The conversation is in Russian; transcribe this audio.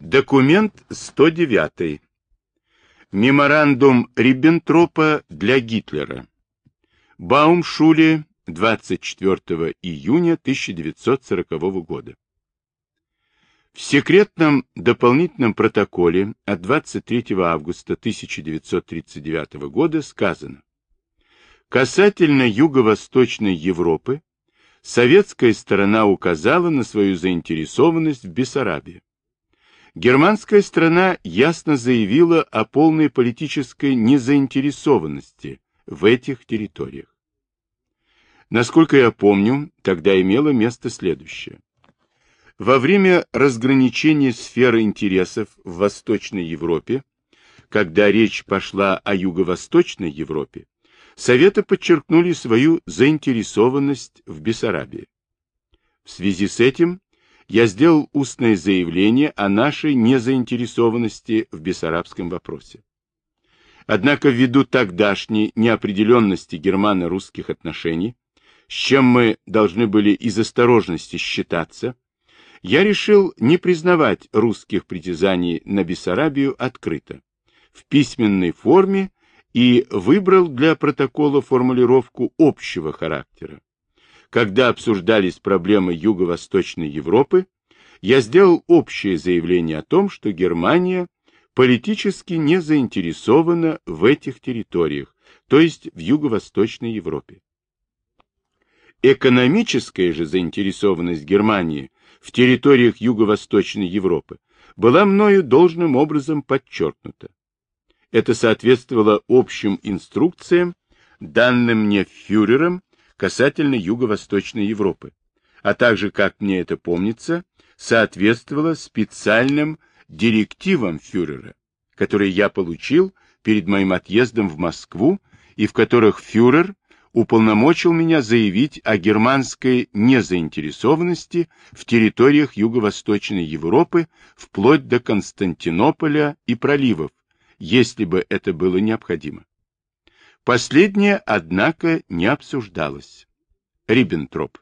Документ 109. Меморандум Риббентропа для Гитлера. Баумшуле, 24 июня 1940 года. В секретном дополнительном протоколе от 23 августа 1939 года сказано Касательно Юго-Восточной Европы, советская сторона указала на свою заинтересованность в Бессарабии. Германская страна ясно заявила о полной политической незаинтересованности в этих территориях. Насколько я помню, тогда имело место следующее. Во время разграничения сферы интересов в Восточной Европе, когда речь пошла о Юго-Восточной Европе, Советы подчеркнули свою заинтересованность в Бессарабии. В связи с этим я сделал устное заявление о нашей незаинтересованности в бессарабском вопросе. Однако ввиду тогдашней неопределенности германо-русских отношений, с чем мы должны были из осторожности считаться, я решил не признавать русских притязаний на Бессарабию открыто, в письменной форме и выбрал для протокола формулировку общего характера когда обсуждались проблемы Юго-Восточной Европы, я сделал общее заявление о том, что Германия политически не заинтересована в этих территориях, то есть в Юго-Восточной Европе. Экономическая же заинтересованность Германии в территориях Юго-Восточной Европы была мною должным образом подчеркнута. Это соответствовало общим инструкциям, данным мне фюрером касательно Юго-Восточной Европы, а также, как мне это помнится, соответствовало специальным директивам фюрера, которые я получил перед моим отъездом в Москву и в которых фюрер уполномочил меня заявить о германской незаинтересованности в территориях Юго-Восточной Европы вплоть до Константинополя и проливов, если бы это было необходимо. Последнее, однако, не обсуждалось. Риббентроп.